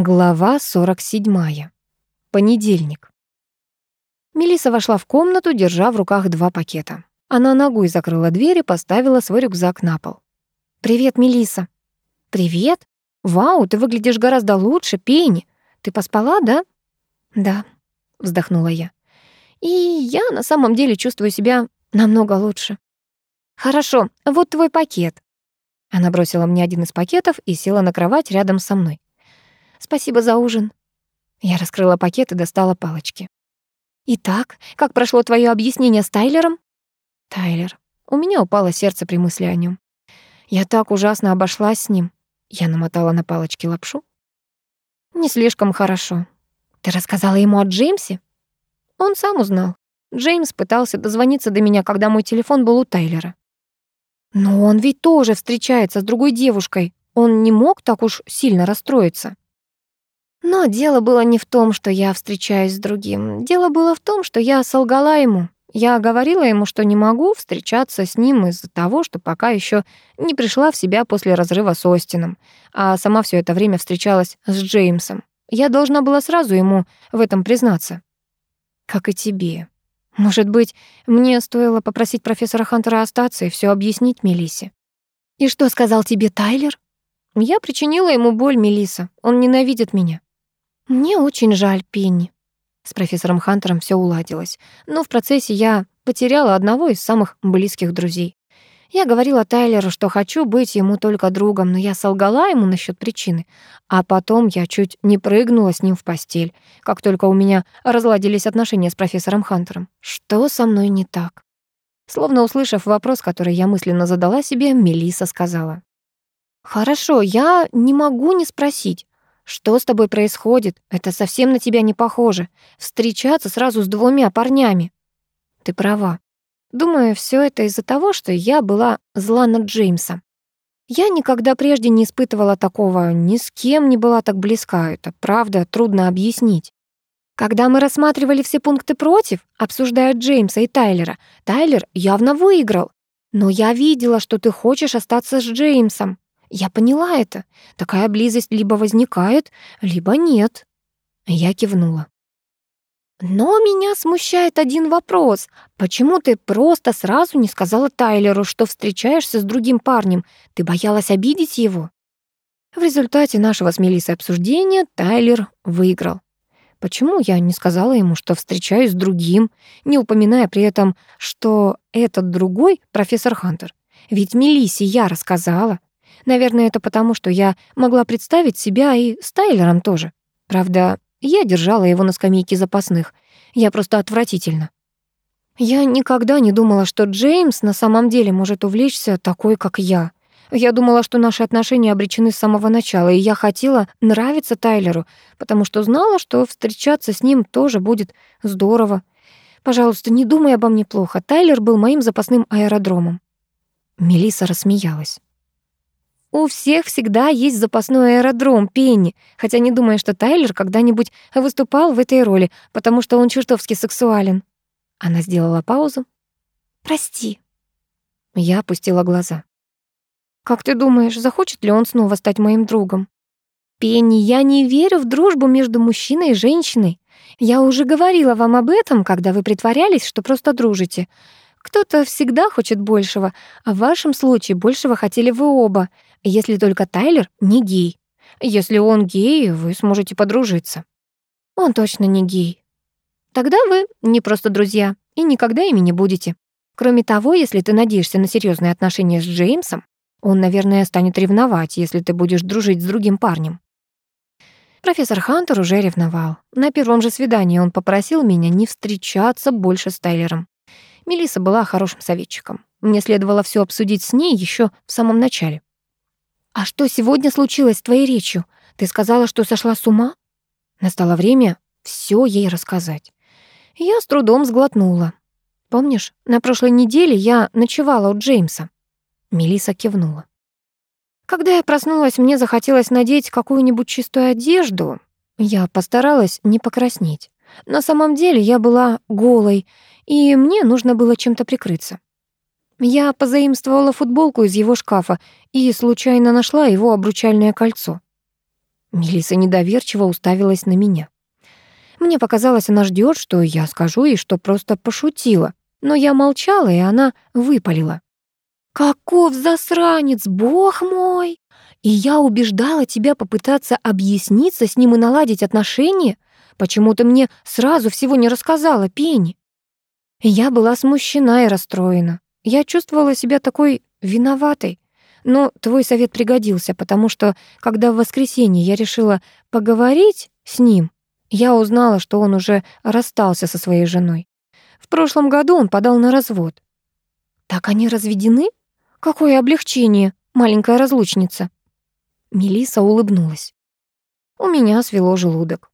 Глава 47. Понедельник. Мелиса вошла в комнату, держа в руках два пакета. Она ногой закрыла дверь и поставила свой рюкзак на пол. «Привет, Мелиса. «Привет. Вау, ты выглядишь гораздо лучше, Пенни. Ты поспала, да?» «Да», — вздохнула я. «И я на самом деле чувствую себя намного лучше». «Хорошо, вот твой пакет». Она бросила мне один из пакетов и села на кровать рядом со мной. Спасибо за ужин». Я раскрыла пакет и достала палочки. «Итак, как прошло твое объяснение с Тайлером?» «Тайлер». У меня упало сердце при мысли о нем. Я так ужасно обошлась с ним. Я намотала на палочки лапшу. «Не слишком хорошо. Ты рассказала ему о Джеймсе?» Он сам узнал. Джеймс пытался дозвониться до меня, когда мой телефон был у Тайлера. «Но он ведь тоже встречается с другой девушкой. Он не мог так уж сильно расстроиться». Но дело было не в том, что я встречаюсь с другим. Дело было в том, что я солгала ему. Я говорила ему, что не могу встречаться с ним из-за того, что пока еще не пришла в себя после разрыва с Остином, а сама все это время встречалась с Джеймсом. Я должна была сразу ему в этом признаться. Как и тебе. Может быть, мне стоило попросить профессора Хантера остаться и все объяснить Мелисе. И что сказал тебе Тайлер? Я причинила ему боль, Мелиса. Он ненавидит меня. «Мне очень жаль, Пенни». С профессором Хантером все уладилось, но в процессе я потеряла одного из самых близких друзей. Я говорила Тайлеру, что хочу быть ему только другом, но я солгала ему насчет причины. А потом я чуть не прыгнула с ним в постель, как только у меня разладились отношения с профессором Хантером. Что со мной не так? Словно услышав вопрос, который я мысленно задала себе, Мелиса сказала. «Хорошо, я не могу не спросить. Что с тобой происходит? Это совсем на тебя не похоже. Встречаться сразу с двумя парнями. Ты права. Думаю, все это из-за того, что я была зла на Джеймса. Я никогда прежде не испытывала такого, ни с кем не была так близка. Это правда трудно объяснить. Когда мы рассматривали все пункты против, обсуждая Джеймса и Тайлера, Тайлер явно выиграл. Но я видела, что ты хочешь остаться с Джеймсом. Я поняла это. Такая близость либо возникает, либо нет. Я кивнула. Но меня смущает один вопрос. Почему ты просто сразу не сказала Тайлеру, что встречаешься с другим парнем? Ты боялась обидеть его? В результате нашего с Мелиссой обсуждения Тайлер выиграл. Почему я не сказала ему, что встречаюсь с другим, не упоминая при этом, что этот другой — профессор Хантер? Ведь Мелиссе я рассказала. Наверное, это потому, что я могла представить себя и с Тайлером тоже. Правда, я держала его на скамейке запасных. Я просто отвратительно. Я никогда не думала, что Джеймс на самом деле может увлечься такой, как я. Я думала, что наши отношения обречены с самого начала, и я хотела нравиться Тайлеру, потому что знала, что встречаться с ним тоже будет здорово. Пожалуйста, не думай обо мне плохо. Тайлер был моим запасным аэродромом. Мелиса рассмеялась. У всех всегда есть запасной аэродром, Пенни, хотя не думаю, что Тайлер когда-нибудь выступал в этой роли, потому что он чертовски сексуален. Она сделала паузу. «Прости». Я опустила глаза. «Как ты думаешь, захочет ли он снова стать моим другом?» «Пенни, я не верю в дружбу между мужчиной и женщиной. Я уже говорила вам об этом, когда вы притворялись, что просто дружите. Кто-то всегда хочет большего, а в вашем случае большего хотели вы оба если только Тайлер не гей. Если он гей, вы сможете подружиться. Он точно не гей. Тогда вы не просто друзья и никогда ими не будете. Кроме того, если ты надеешься на серьезные отношения с Джеймсом, он, наверное, станет ревновать, если ты будешь дружить с другим парнем. Профессор Хантер уже ревновал. На первом же свидании он попросил меня не встречаться больше с Тайлером. Мелиса была хорошим советчиком. Мне следовало все обсудить с ней еще в самом начале. «А что сегодня случилось с твоей речью? Ты сказала, что сошла с ума?» Настало время все ей рассказать. Я с трудом сглотнула. «Помнишь, на прошлой неделе я ночевала у Джеймса?» Мелиса кивнула. Когда я проснулась, мне захотелось надеть какую-нибудь чистую одежду. Я постаралась не покраснеть. На самом деле я была голой, и мне нужно было чем-то прикрыться. Я позаимствовала футболку из его шкафа и случайно нашла его обручальное кольцо. Мелиса недоверчиво уставилась на меня. Мне показалось, она ждет, что я скажу ей, что просто пошутила. Но я молчала, и она выпалила. «Каков засранец, бог мой! И я убеждала тебя попытаться объясниться с ним и наладить отношения? Почему ты мне сразу всего не рассказала, Пенни?» Я была смущена и расстроена. Я чувствовала себя такой виноватой. Но твой совет пригодился, потому что, когда в воскресенье я решила поговорить с ним, я узнала, что он уже расстался со своей женой. В прошлом году он подал на развод. Так они разведены? Какое облегчение, маленькая разлучница. Мелиса улыбнулась. У меня свело желудок.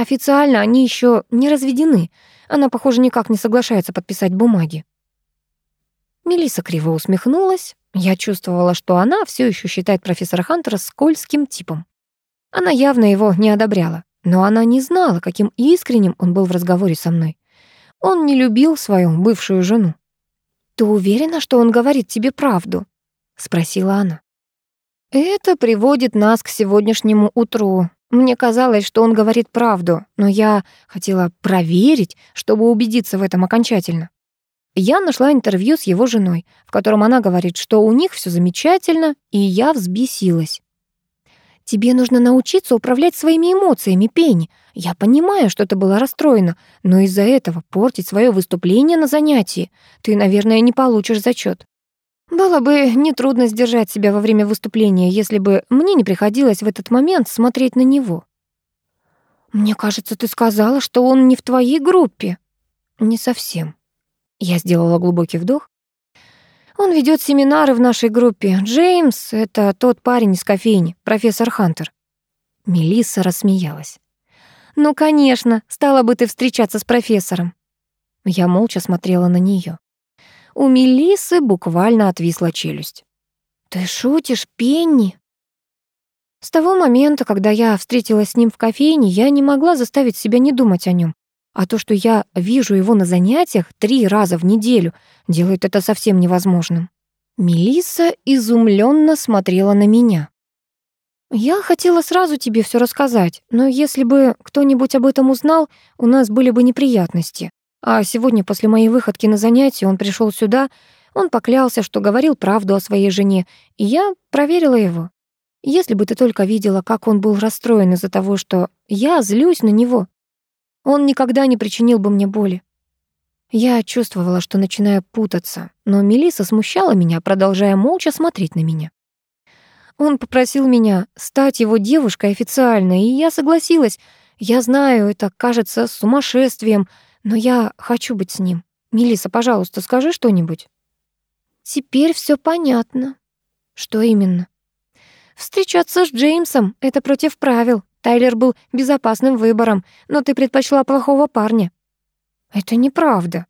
Официально они еще не разведены. Она, похоже, никак не соглашается подписать бумаги. Мелиса криво усмехнулась. Я чувствовала, что она все еще считает профессора Хантера скользким типом. Она явно его не одобряла, но она не знала, каким искренним он был в разговоре со мной. Он не любил свою бывшую жену. «Ты уверена, что он говорит тебе правду?» — спросила она. «Это приводит нас к сегодняшнему утру. Мне казалось, что он говорит правду, но я хотела проверить, чтобы убедиться в этом окончательно. Я нашла интервью с его женой, в котором она говорит, что у них все замечательно, и я взбесилась. «Тебе нужно научиться управлять своими эмоциями, Пенни. Я понимаю, что ты была расстроена, но из-за этого портить свое выступление на занятии. Ты, наверное, не получишь зачет. Было бы нетрудно сдержать себя во время выступления, если бы мне не приходилось в этот момент смотреть на него. «Мне кажется, ты сказала, что он не в твоей группе». «Не совсем. Я сделала глубокий вдох. Он ведет семинары в нашей группе. Джеймс — это тот парень из кофейни, профессор Хантер. Мелисса рассмеялась. «Ну, конечно, стала бы ты встречаться с профессором». Я молча смотрела на нее. У Мелисы буквально отвисла челюсть. «Ты шутишь, Пенни?» С того момента, когда я встретилась с ним в кофейне, я не могла заставить себя не думать о нем. А то, что я вижу его на занятиях три раза в неделю, делает это совсем невозможным. Мелисса изумленно смотрела на меня. «Я хотела сразу тебе все рассказать, но если бы кто-нибудь об этом узнал, у нас были бы неприятности. А сегодня после моей выходки на занятие он пришел сюда, он поклялся, что говорил правду о своей жене, и я проверила его. Если бы ты только видела, как он был расстроен из-за того, что я злюсь на него, он никогда не причинил бы мне боли. Я чувствовала, что начинаю путаться, но Мелиса смущала меня, продолжая молча смотреть на меня. Он попросил меня стать его девушкой официально, и я согласилась. Я знаю, это кажется сумасшествием, но я хочу быть с ним. Мелиса, пожалуйста, скажи что-нибудь. Теперь все понятно. Что именно? Встречаться с Джеймсом — это против правил. Тайлер был безопасным выбором, но ты предпочла плохого парня». «Это неправда».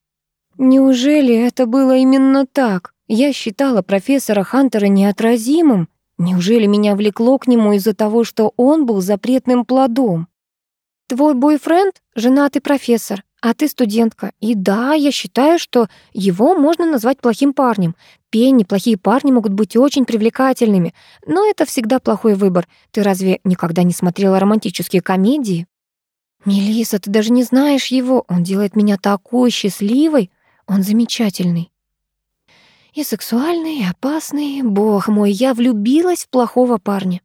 «Неужели это было именно так? Я считала профессора Хантера неотразимым. Неужели меня влекло к нему из-за того, что он был запретным плодом?» «Твой бойфренд — женатый профессор, а ты студентка. И да, я считаю, что его можно назвать плохим парнем. Пенни, плохие парни могут быть очень привлекательными, но это всегда плохой выбор. Ты разве никогда не смотрела романтические комедии? Мелиса, ты даже не знаешь его. Он делает меня такой счастливой. Он замечательный. И сексуальный, и опасный. Бог мой, я влюбилась в плохого парня.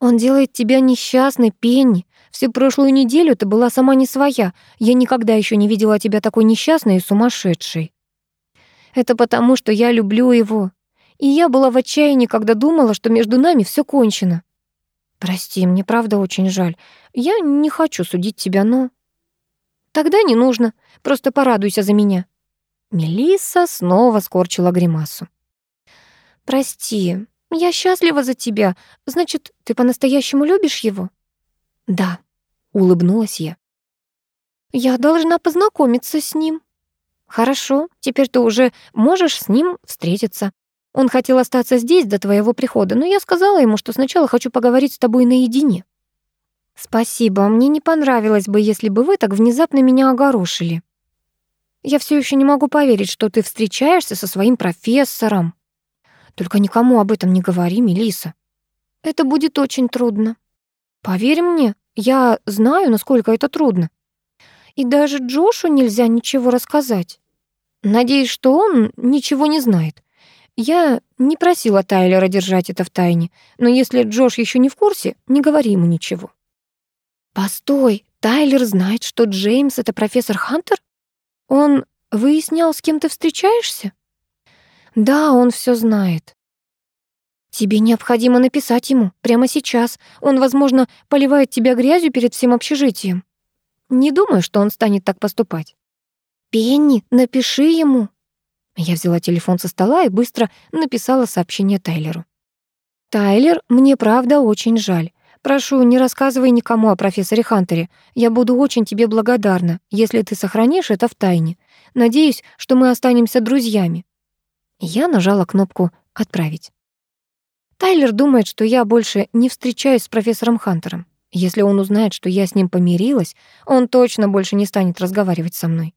Он делает тебя несчастной, Пенни. Всю прошлую неделю ты была сама не своя. Я никогда еще не видела тебя такой несчастной и сумасшедшей. Это потому, что я люблю его. И я была в отчаянии, когда думала, что между нами все кончено. Прости, мне правда очень жаль. Я не хочу судить тебя, но... Тогда не нужно. Просто порадуйся за меня. Мелисса снова скорчила гримасу. Прости, я счастлива за тебя. Значит, ты по-настоящему любишь его? Да, улыбнулась я. Я должна познакомиться с ним. «Хорошо, теперь ты уже можешь с ним встретиться. Он хотел остаться здесь до твоего прихода, но я сказала ему, что сначала хочу поговорить с тобой наедине». «Спасибо, мне не понравилось бы, если бы вы так внезапно меня огорошили. Я все еще не могу поверить, что ты встречаешься со своим профессором. Только никому об этом не говори, Мелиса. Это будет очень трудно. Поверь мне, я знаю, насколько это трудно. И даже Джошу нельзя ничего рассказать. Надеюсь, что он ничего не знает. Я не просила Тайлера держать это в тайне, но если Джош еще не в курсе, не говори ему ничего. Постой, Тайлер знает, что Джеймс — это профессор Хантер? Он выяснял, с кем ты встречаешься? Да, он все знает. Тебе необходимо написать ему прямо сейчас. Он, возможно, поливает тебя грязью перед всем общежитием. Не думаю, что он станет так поступать. Пенни, напиши ему. Я взяла телефон со стола и быстро написала сообщение Тайлеру. «Тайлер, мне правда очень жаль. Прошу, не рассказывай никому о профессоре Хантере. Я буду очень тебе благодарна, если ты сохранишь это в тайне. Надеюсь, что мы останемся друзьями». Я нажала кнопку «Отправить». Тайлер думает, что я больше не встречаюсь с профессором Хантером. Если он узнает, что я с ним помирилась, он точно больше не станет разговаривать со мной.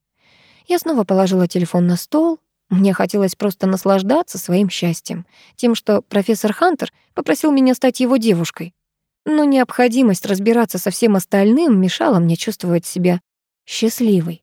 Я снова положила телефон на стол. Мне хотелось просто наслаждаться своим счастьем, тем, что профессор Хантер попросил меня стать его девушкой но необходимость разбираться со всем остальным мешала мне чувствовать себя счастливой.